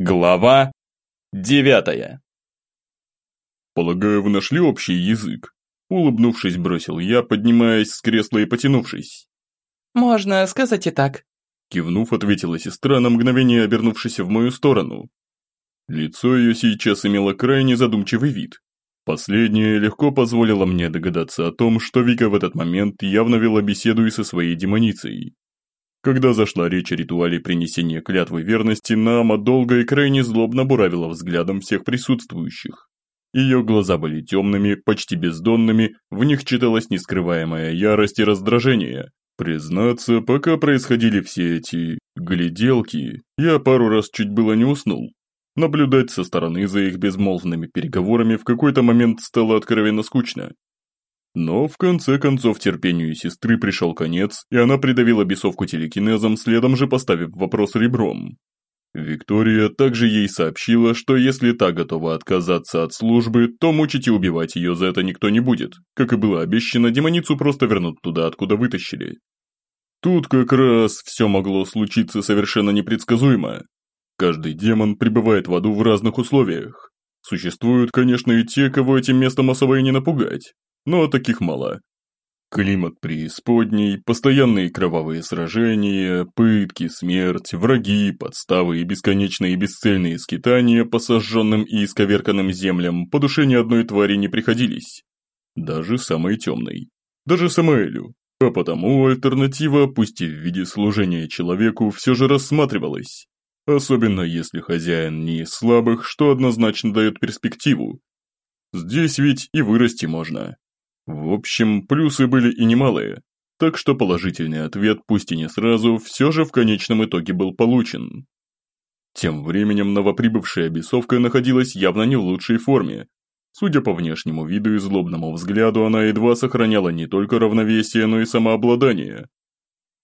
Глава девятая «Полагаю, вы нашли общий язык?» Улыбнувшись, бросил я, поднимаясь с кресла и потянувшись. «Можно сказать и так», Кивнув, ответила сестра, на мгновение обернувшись в мою сторону. Лицо ее сейчас имело крайне задумчивый вид. Последнее легко позволило мне догадаться о том, что Вика в этот момент явно вела беседу и со своей демоницей. Когда зашла речь о ритуале принесения клятвы верности, Наама долго и крайне злобно буравила взглядом всех присутствующих. Ее глаза были темными, почти бездонными, в них читалась нескрываемая ярость и раздражение. Признаться, пока происходили все эти... гляделки, я пару раз чуть было не уснул. Наблюдать со стороны за их безмолвными переговорами в какой-то момент стало откровенно скучно. Но в конце концов терпению сестры пришел конец, и она придавила бесовку телекинезом, следом же поставив вопрос ребром. Виктория также ей сообщила, что если та готова отказаться от службы, то мучить и убивать ее за это никто не будет. Как и было обещано, демоницу просто вернут туда, откуда вытащили. Тут как раз все могло случиться совершенно непредсказуемо. Каждый демон пребывает в аду в разных условиях. Существуют, конечно, и те, кого этим местом особо и не напугать но таких мало. Климат преисподней, постоянные кровавые сражения, пытки, смерть, враги, подставы и бесконечные бесцельные скитания по сожженным и исковерканным землям по душе ни одной твари не приходились. Даже самой темной. Даже Самаэлю. А потому альтернатива, пусть и в виде служения человеку, все же рассматривалась. Особенно если хозяин не из слабых, что однозначно дает перспективу. Здесь ведь и вырасти можно. В общем, плюсы были и немалые, так что положительный ответ, пусть и не сразу, все же в конечном итоге был получен. Тем временем новоприбывшая бесовка находилась явно не в лучшей форме. Судя по внешнему виду и злобному взгляду, она едва сохраняла не только равновесие, но и самообладание.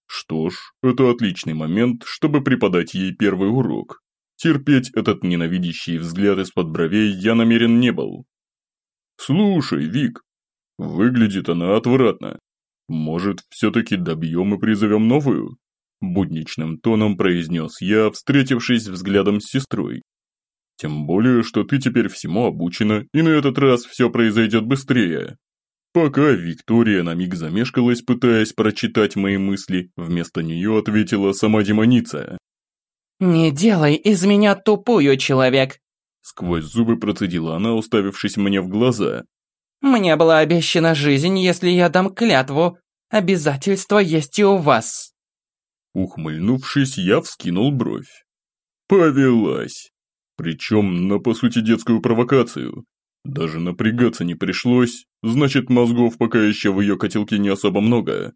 Что ж, это отличный момент, чтобы преподать ей первый урок. Терпеть этот ненавидящий взгляд из-под бровей я намерен не был. «Слушай, Вик, Выглядит она отвратно. Может, все-таки добьем и призовем новую? Будничным тоном произнес я, встретившись взглядом с сестрой. Тем более, что ты теперь всему обучена, и на этот раз все произойдет быстрее. Пока Виктория на миг замешкалась, пытаясь прочитать мои мысли, вместо нее ответила сама демоница. «Не делай из меня тупую, человек!» Сквозь зубы процедила она, уставившись мне в глаза. Мне была обещана жизнь, если я дам клятву. Обязательства есть и у вас». Ухмыльнувшись, я вскинул бровь. Повелась. Причем на, по сути, детскую провокацию. Даже напрягаться не пришлось, значит, мозгов пока еще в ее котелке не особо много.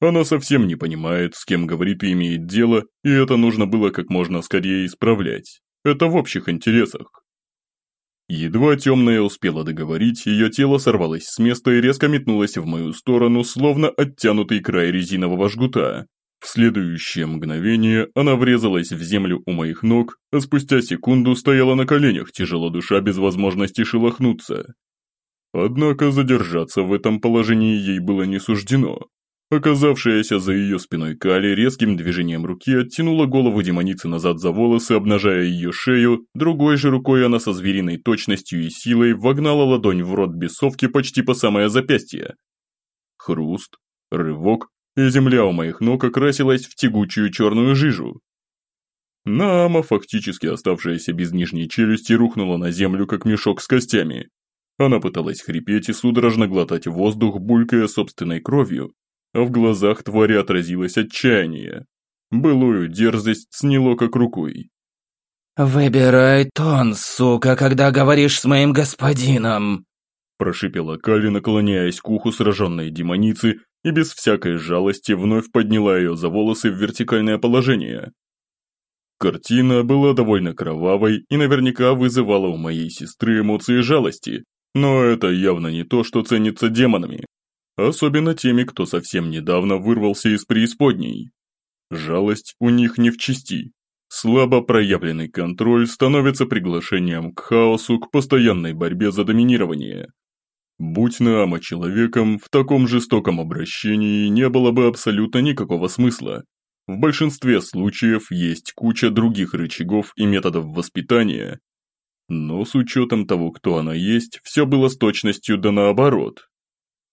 Она совсем не понимает, с кем говорит и имеет дело, и это нужно было как можно скорее исправлять. Это в общих интересах. Едва темная успела договорить, ее тело сорвалось с места и резко метнулось в мою сторону, словно оттянутый край резинового жгута. В следующее мгновение она врезалась в землю у моих ног, а спустя секунду стояла на коленях, тяжело душа без возможности шелохнуться. Однако задержаться в этом положении ей было не суждено. Оказавшаяся за ее спиной Кали резким движением руки оттянула голову демоницы назад за волосы, обнажая ее шею, другой же рукой она со звериной точностью и силой вогнала ладонь в рот бесовки почти по самое запястье. Хруст, рывок, и земля у моих ног окрасилась в тягучую черную жижу. Наама, фактически оставшаяся без нижней челюсти, рухнула на землю, как мешок с костями. Она пыталась хрипеть и судорожно глотать воздух, булькая собственной кровью, а в глазах твари отразилось отчаяние. Былую дерзость сняло как рукой. «Выбирай тон, сука, когда говоришь с моим господином!» Прошипела Кали, наклоняясь к уху сраженной демоницы и без всякой жалости вновь подняла ее за волосы в вертикальное положение. Картина была довольно кровавой и наверняка вызывала у моей сестры эмоции жалости, но это явно не то, что ценится демонами. Особенно теми, кто совсем недавно вырвался из преисподней. Жалость у них не в чести. Слабо проявленный контроль становится приглашением к хаосу, к постоянной борьбе за доминирование. Будь Наама человеком, в таком жестоком обращении не было бы абсолютно никакого смысла. в большинстве случаев есть куча других рычагов и методов воспитания, но с учетом того, кто она есть, все было с точностью да наоборот.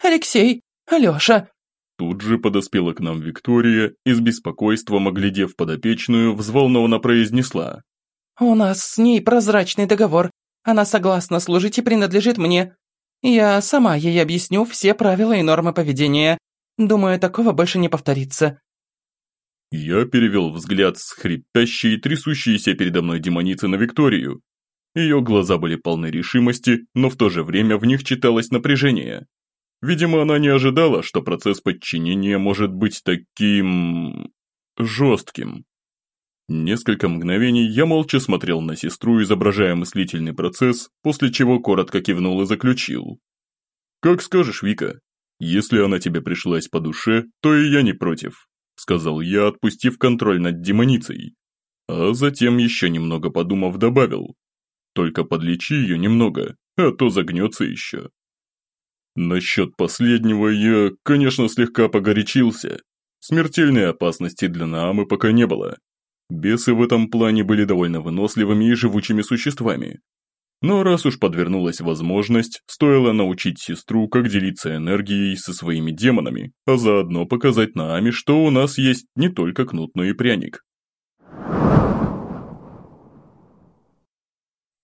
«Алексей! Алёша!» Тут же подоспела к нам Виктория и с беспокойством, оглядев подопечную, взволнованно произнесла. «У нас с ней прозрачный договор. Она согласна служить и принадлежит мне. Я сама ей объясню все правила и нормы поведения. Думаю, такого больше не повторится». Я перевел взгляд с хрипящей и трясущейся передо мной демоницы на Викторию. Ее глаза были полны решимости, но в то же время в них читалось напряжение. Видимо, она не ожидала, что процесс подчинения может быть таким... жестким. Несколько мгновений я молча смотрел на сестру, изображая мыслительный процесс, после чего коротко кивнул и заключил. «Как скажешь, Вика. Если она тебе пришлась по душе, то и я не против», сказал я, отпустив контроль над демоницей. А затем, еще немного подумав, добавил. «Только подлечи ее немного, а то загнется еще». Насчет последнего я, конечно, слегка погорячился. Смертельной опасности для Наамы пока не было. Бесы в этом плане были довольно выносливыми и живучими существами. Но раз уж подвернулась возможность, стоило научить сестру, как делиться энергией со своими демонами, а заодно показать Нааме, что у нас есть не только кнут, но и пряник.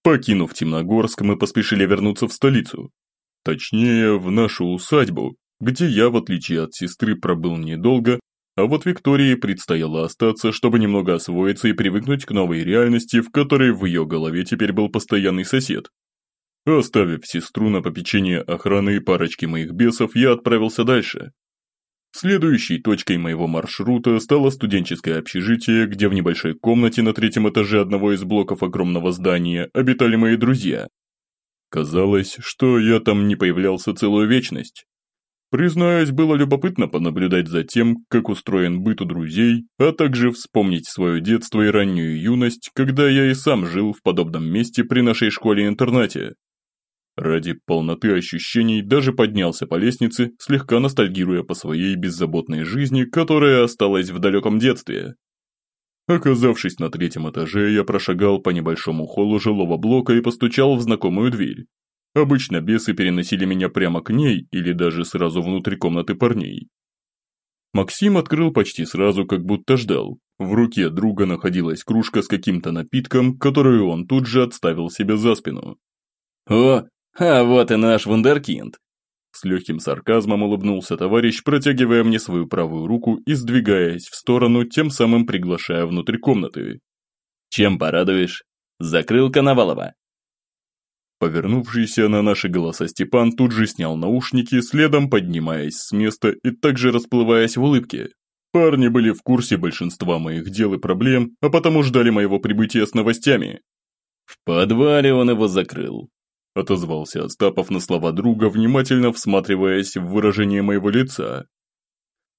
Покинув Темногорск, мы поспешили вернуться в столицу, Точнее, в нашу усадьбу, где я, в отличие от сестры, пробыл недолго, а вот Виктории предстояло остаться, чтобы немного освоиться и привыкнуть к новой реальности, в которой в ее голове теперь был постоянный сосед. Оставив сестру на попечение охраны и парочки моих бесов, я отправился дальше. Следующей точкой моего маршрута стало студенческое общежитие, где в небольшой комнате на третьем этаже одного из блоков огромного здания обитали мои друзья, Казалось, что я там не появлялся целую вечность. Признаюсь, было любопытно понаблюдать за тем, как устроен быт у друзей, а также вспомнить свое детство и раннюю юность, когда я и сам жил в подобном месте при нашей школе-интернате. Ради полноты ощущений даже поднялся по лестнице, слегка ностальгируя по своей беззаботной жизни, которая осталась в далеком детстве. Оказавшись на третьем этаже, я прошагал по небольшому холлу жилого блока и постучал в знакомую дверь. Обычно бесы переносили меня прямо к ней или даже сразу внутрь комнаты парней. Максим открыл почти сразу, как будто ждал. В руке друга находилась кружка с каким-то напитком, которую он тут же отставил себе за спину. «О, а вот и наш вундеркинд!» С легким сарказмом улыбнулся товарищ, протягивая мне свою правую руку и сдвигаясь в сторону, тем самым приглашая внутрь комнаты. «Чем порадуешь? Закрыл Коновалова». Повернувшийся на наши голоса Степан тут же снял наушники, следом поднимаясь с места и также расплываясь в улыбке. Парни были в курсе большинства моих дел и проблем, а потому ждали моего прибытия с новостями. В подвале он его закрыл отозвался Остапов на слова друга, внимательно всматриваясь в выражение моего лица.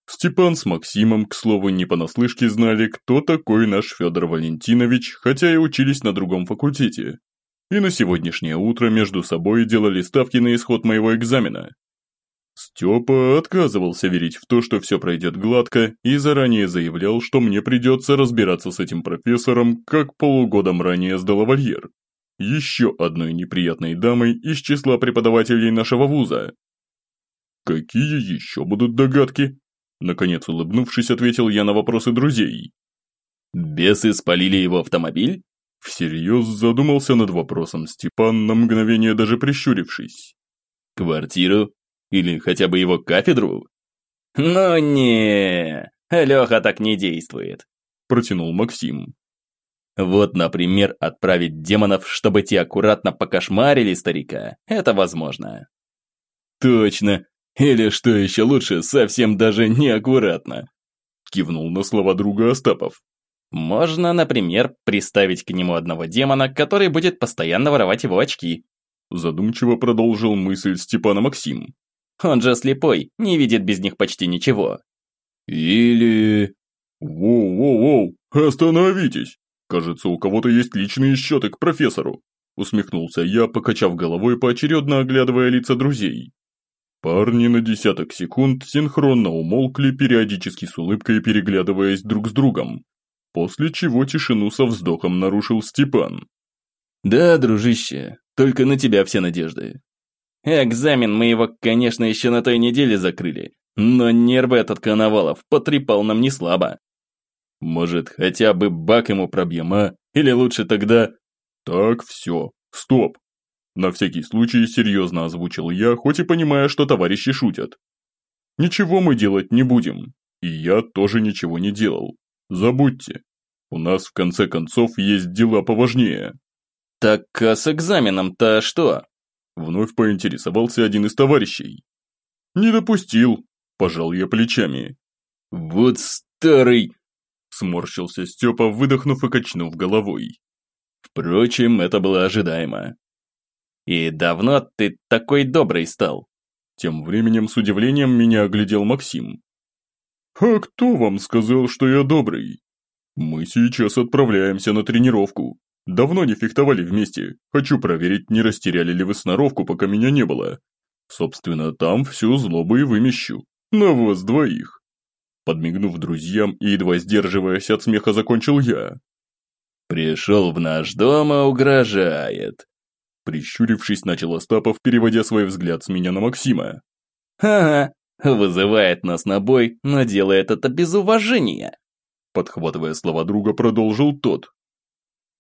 Степан с Максимом, к слову, не понаслышке знали, кто такой наш Федор Валентинович, хотя и учились на другом факультете. И на сегодняшнее утро между собой делали ставки на исход моего экзамена. Степа отказывался верить в то, что все пройдет гладко, и заранее заявлял, что мне придется разбираться с этим профессором, как полугодом ранее сдал вольер еще одной неприятной дамой из числа преподавателей нашего вуза. «Какие еще будут догадки?» Наконец улыбнувшись, ответил я на вопросы друзей. «Бесы спалили его автомобиль?» Всерьез задумался над вопросом Степан, на мгновение даже прищурившись. «Квартиру? Или хотя бы его кафедру?» «Ну не, Леха так не действует», протянул Максим. Вот, например, отправить демонов, чтобы те аккуратно покошмарили старика. Это возможно. Точно. Или, что еще лучше, совсем даже неаккуратно. Кивнул на слова друга Остапов. Можно, например, приставить к нему одного демона, который будет постоянно воровать его очки. Задумчиво продолжил мысль Степана Максим. Он же слепой, не видит без них почти ничего. Или... Воу-воу-воу, остановитесь! Кажется, у кого-то есть личные счеты к профессору. Усмехнулся я, покачав головой, поочередно оглядывая лица друзей. Парни на десяток секунд синхронно умолкли, периодически с улыбкой переглядываясь друг с другом, после чего тишину со вздохом нарушил Степан. «Да, дружище, только на тебя все надежды. Экзамен мы его, конечно, еще на той неделе закрыли, но нервы этот Коновалов потрепал нам не слабо. Может, хотя бы бак ему пробьем, а? Или лучше тогда...» «Так, все, стоп. На всякий случай серьезно озвучил я, хоть и понимая, что товарищи шутят. Ничего мы делать не будем, и я тоже ничего не делал. Забудьте. У нас в конце концов есть дела поважнее. Так а с экзаменом-то что? Вновь поинтересовался один из товарищей. Не допустил, пожал я плечами. Вот старый... Сморщился Степа, выдохнув и качнув головой. Впрочем, это было ожидаемо. «И давно ты такой добрый стал?» Тем временем с удивлением меня оглядел Максим. «А кто вам сказал, что я добрый? Мы сейчас отправляемся на тренировку. Давно не фехтовали вместе. Хочу проверить, не растеряли ли вы сноровку, пока меня не было. Собственно, там всю злобу и вымещу. На вас двоих». Подмигнув друзьям и едва сдерживаясь от смеха, закончил я. «Пришел в наш дом, а угрожает. Прищурившись, начал Остапов, переводя свой взгляд с меня на Максима. «Ага, вызывает нас на бой, но делает это без уважения!» Подхватывая слова друга, продолжил тот.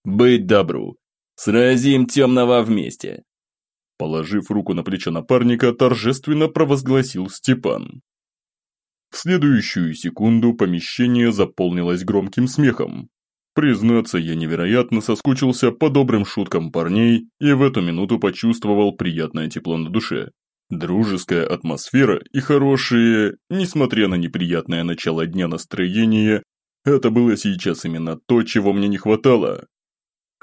«Быть добру! Сразим темного вместе!» Положив руку на плечо напарника, торжественно провозгласил Степан. В следующую секунду помещение заполнилось громким смехом. Признаться, я невероятно соскучился по добрым шуткам парней и в эту минуту почувствовал приятное тепло на душе. Дружеская атмосфера и хорошие, несмотря на неприятное начало дня настроение, это было сейчас именно то, чего мне не хватало.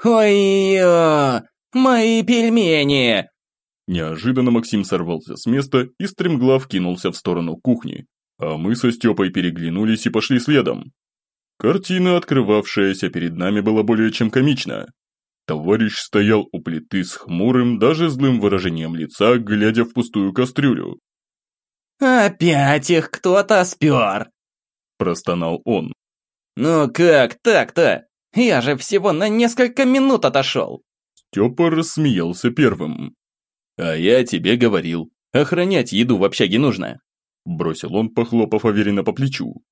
«Ой-ё, мои пельмени!» Неожиданно Максим сорвался с места и стремглав кинулся в сторону кухни, а мы со Степой переглянулись и пошли следом. Картина, открывавшаяся перед нами, была более чем комична. Товарищ стоял у плиты с хмурым, даже злым выражением лица, глядя в пустую кастрюлю. «Опять их кто-то спер!» – простонал он. «Ну как так-то? Я же всего на несколько минут отошел!» Степа рассмеялся первым. «А я тебе говорил, охранять еду в общаге нужно!» Бросил он, похлопав Аверина по плечу.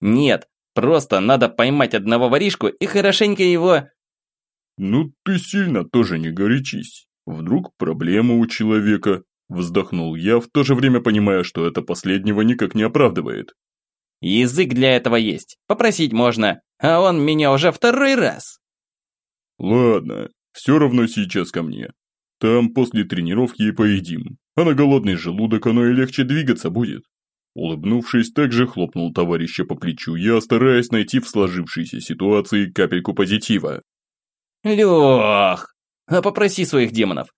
«Нет, Просто надо поймать одного воришку и хорошенько его...» «Ну ты сильно тоже не горячись. Вдруг проблема у человека?» Вздохнул я, в то же время понимая, что это последнего никак не оправдывает. «Язык для этого есть. Попросить можно. А он меня уже второй раз». «Ладно, все равно сейчас ко мне. Там после тренировки и поедим. А на голодный желудок оно и легче двигаться будет. Улыбнувшись, также хлопнул товарища по плечу я, стараясь найти в сложившейся ситуации капельку позитива. «Лех, а попроси своих демонов.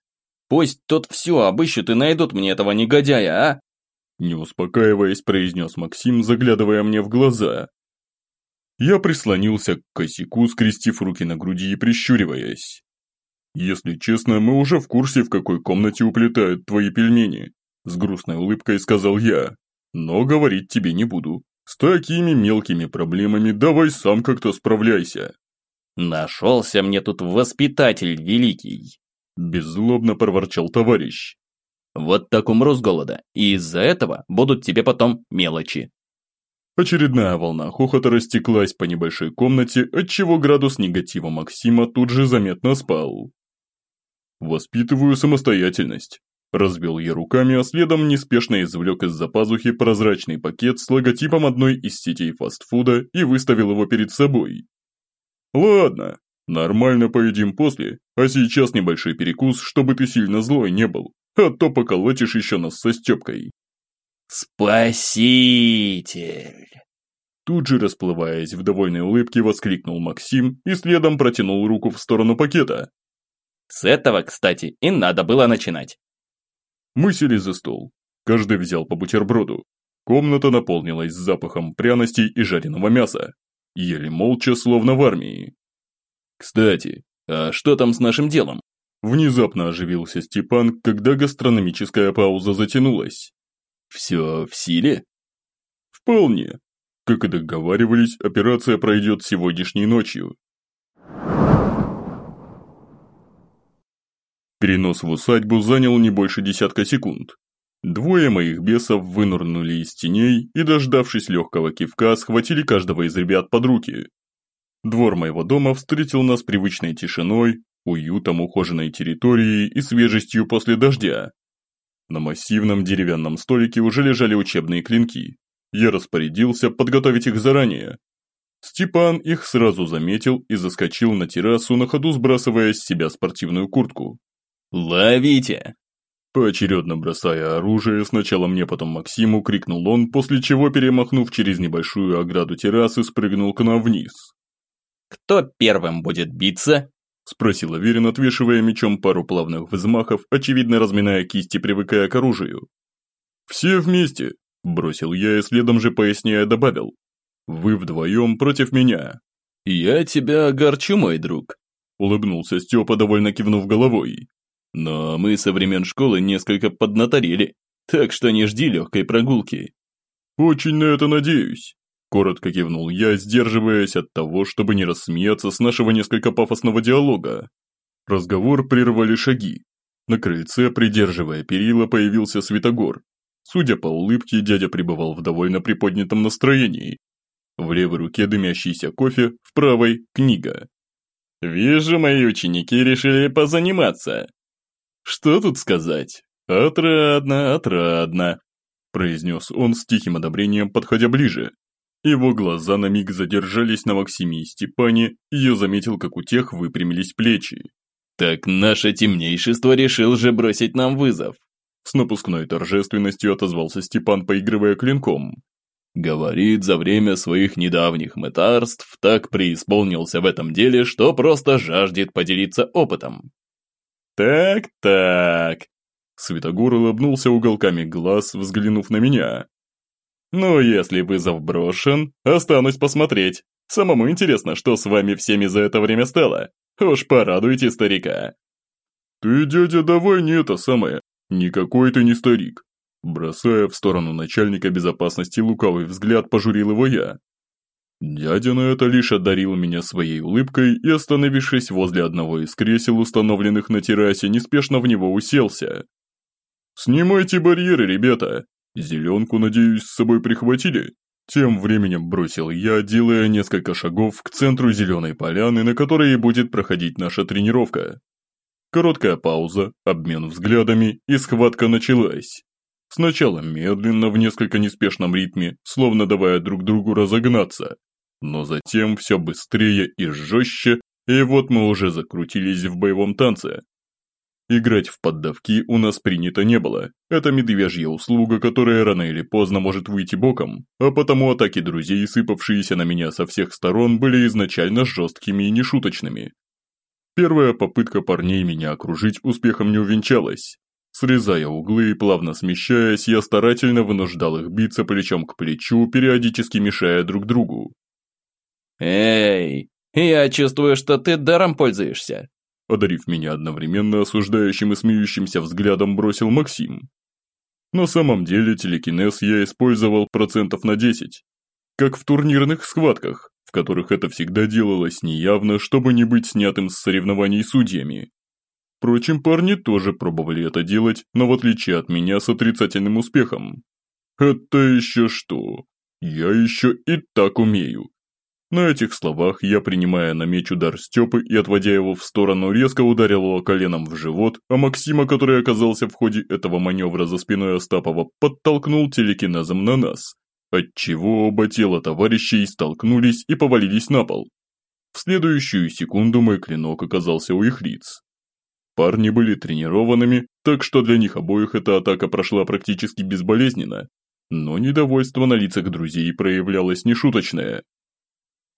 Пусть тут все обыщут и найдут мне этого негодяя, а?» Не успокаиваясь, произнес Максим, заглядывая мне в глаза. Я прислонился к косяку, скрестив руки на груди и прищуриваясь. «Если честно, мы уже в курсе, в какой комнате уплетают твои пельмени», с грустной улыбкой сказал я. Но говорить тебе не буду. С такими мелкими проблемами давай сам как-то справляйся. Нашелся мне тут воспитатель великий. Беззлобно проворчал товарищ. Вот так умру с голода, и из-за этого будут тебе потом мелочи. Очередная волна хохота растеклась по небольшой комнате, отчего градус негатива Максима тут же заметно спал. Воспитываю самостоятельность. Развел я руками, а следом неспешно извлек из-за пазухи прозрачный пакет с логотипом одной из сетей фастфуда и выставил его перед собой. «Ладно, нормально поедим после, а сейчас небольшой перекус, чтобы ты сильно злой не был, а то поколотишь еще нас со Степкой». «Спаситель!» Тут же расплываясь в довольной улыбке, воскликнул Максим и следом протянул руку в сторону пакета. «С этого, кстати, и надо было начинать. Мы сели за стол. Каждый взял по бутерброду. Комната наполнилась запахом пряностей и жареного мяса. Ели молча, словно в армии. «Кстати, а что там с нашим делом?» Внезапно оживился Степан, когда гастрономическая пауза затянулась. «Все в силе?» «Вполне. Как и договаривались, операция пройдет сегодняшней ночью». Перенос в усадьбу занял не больше десятка секунд. Двое моих бесов вынырнули из теней и, дождавшись легкого кивка, схватили каждого из ребят под руки. Двор моего дома встретил нас привычной тишиной, уютом ухоженной территории и свежестью после дождя. На массивном деревянном столике уже лежали учебные клинки. Я распорядился подготовить их заранее. Степан их сразу заметил и заскочил на террасу, на ходу сбрасывая с себя спортивную куртку. «Ловите!» Поочередно бросая оружие, сначала мне, потом Максиму, крикнул он, после чего, перемахнув через небольшую ограду террасы, спрыгнул к нам вниз. «Кто первым будет биться?» Спросил Аверин, отвешивая мечом пару плавных взмахов, очевидно разминая кисти, привыкая к оружию. «Все вместе», – бросил я и следом же поясняя добавил. «Вы вдвоем против меня». «Я тебя огорчу, мой друг», – улыбнулся Степа, довольно кивнув головой. Но мы со времен школы несколько поднаторели, так что не жди легкой прогулки. Очень на это надеюсь. Коротко кивнул я, сдерживаясь от того, чтобы не рассмеяться с нашего несколько пафосного диалога. Разговор прервали шаги. На крыльце, придерживая перила, появился Светогор. Судя по улыбке, дядя пребывал в довольно приподнятом настроении. В левой руке дымящийся кофе, в правой – книга. «Вижу, мои ученики решили позаниматься», «Что тут сказать? Отрадно, отрадно», произнес он с тихим одобрением, подходя ближе. Его глаза на миг задержались на Максиме и Степане, и я заметил, как у тех выпрямились плечи. «Так наше темнейшество решил же бросить нам вызов!» С напускной торжественностью отозвался Степан, поигрывая клинком. Говорит, за время своих недавних мытарств так преисполнился в этом деле, что просто жаждет поделиться опытом. «Так-так...» Светогор улыбнулся уголками глаз, взглянув на меня. «Ну, если вызов брошен, останусь посмотреть. Самому интересно, что с вами всеми за это время стало. Уж порадуйте старика». «Ты, дядя, давай не это самое. Никакой ты не старик». Бросая в сторону начальника безопасности лукавый взгляд, пожурил его я. Дядя на это лишь одарил меня своей улыбкой и, остановившись возле одного из кресел, установленных на террасе, неспешно в него уселся. «Снимайте барьеры, ребята! Зеленку, надеюсь, с собой прихватили?» Тем временем бросил я, делая несколько шагов к центру зеленой поляны, на которой будет проходить наша тренировка. Короткая пауза, обмен взглядами, и схватка началась. Сначала медленно, в несколько неспешном ритме, словно давая друг другу разогнаться, но затем все быстрее и жестче, и вот мы уже закрутились в боевом танце. Играть в поддавки у нас принято не было. Это медвежья услуга, которая рано или поздно может выйти боком, а потому атаки друзей, сыпавшиеся на меня со всех сторон, были изначально жесткими и нешуточными. Первая попытка парней меня окружить успехом не увенчалась. Срезая углы и плавно смещаясь, я старательно вынуждал их биться плечом к плечу, периодически мешая друг другу. «Эй, я чувствую, что ты даром пользуешься!» Одарив меня одновременно осуждающим и смеющимся взглядом, бросил Максим. На самом деле телекинез я использовал процентов на 10. Как в турнирных схватках, в которых это всегда делалось неявно, чтобы не быть снятым с соревнований судьями. Впрочем, парни тоже пробовали это делать, но в отличие от меня с отрицательным успехом. Это еще что? Я еще и так умею. На этих словах я, принимая на меч удар Степы и отводя его в сторону, резко ударил его коленом в живот, а Максима, который оказался в ходе этого маневра за спиной Остапова, подтолкнул телекинезом на нас, отчего оба тела товарищей столкнулись и повалились на пол. В следующую секунду мой клинок оказался у их лиц. Парни были тренированными, так что для них обоих эта атака прошла практически безболезненно, но недовольство на лицах друзей проявлялось нешуточное.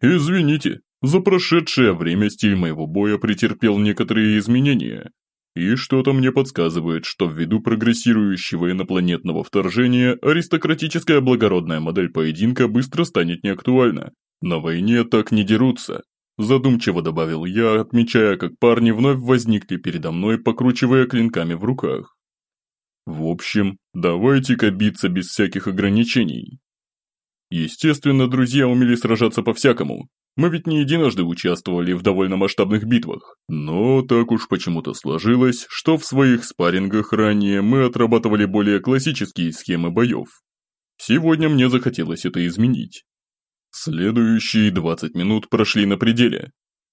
Извините, за прошедшее время стиль моего боя претерпел некоторые изменения. И что-то мне подсказывает, что ввиду прогрессирующего инопланетного вторжения аристократическая благородная модель поединка быстро станет неактуальна. На войне так не дерутся. задумчиво добавил я, отмечая, как парни вновь возникли передо мной, покручивая клинками в руках. В общем, давайте-ка биться без всяких ограничений. Естественно, друзья умели сражаться по-всякому. Мы ведь не единожды участвовали в довольно масштабных битвах. Но так уж почему-то сложилось, что в своих спаррингах ранее мы отрабатывали более классические схемы боев. Сегодня мне захотелось это изменить. Следующие 20 минут прошли на пределе.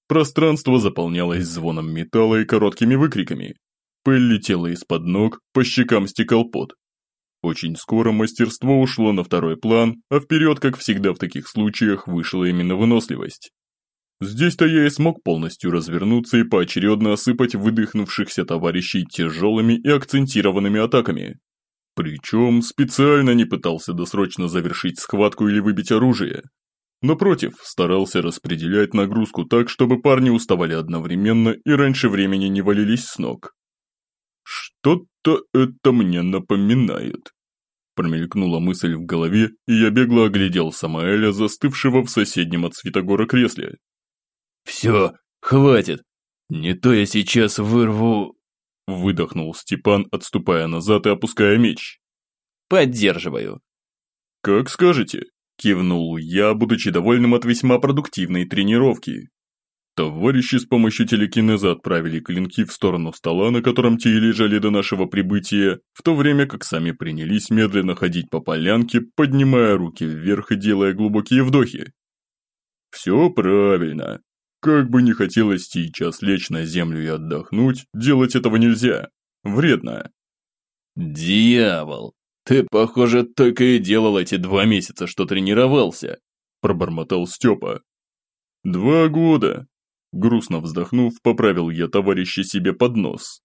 Пространство заполнялось звоном металла и короткими выкриками. Пыль летела из-под ног, по щекам стекал пот. Очень скоро мастерство ушло на второй план, а вперед, как всегда в таких случаях, вышла именно выносливость. Здесь-то я и смог полностью развернуться и поочередно осыпать выдохнувшихся товарищей тяжелыми и акцентированными атаками. Причем специально не пытался досрочно завершить схватку или выбить оружие. Напротив, старался распределять нагрузку так, чтобы парни уставали одновременно и раньше времени не валились с ног. Что-то это мне напоминает. Промелькнула мысль в голове, и я бегло оглядел Самаэля, застывшего в соседнем от Святогора кресле. «Все, хватит! Не то я сейчас вырву...» Выдохнул Степан, отступая назад и опуская меч. «Поддерживаю». «Как скажете», – кивнул я, будучи довольным от весьма продуктивной тренировки. Товарищи с помощью телекинеза отправили клинки в сторону стола, на котором те и лежали до нашего прибытия, в то время как сами принялись медленно ходить по полянке, поднимая руки вверх и делая глубокие вдохи. Все правильно. Как бы не хотелось сейчас лечь на землю и отдохнуть, делать этого нельзя. Вредно. «Дьявол! Ты, похоже, только и делал эти два месяца, что тренировался!» Пробормотал Степа. «Два года!» Грустно вздохнув, поправил я товарища себе под нос.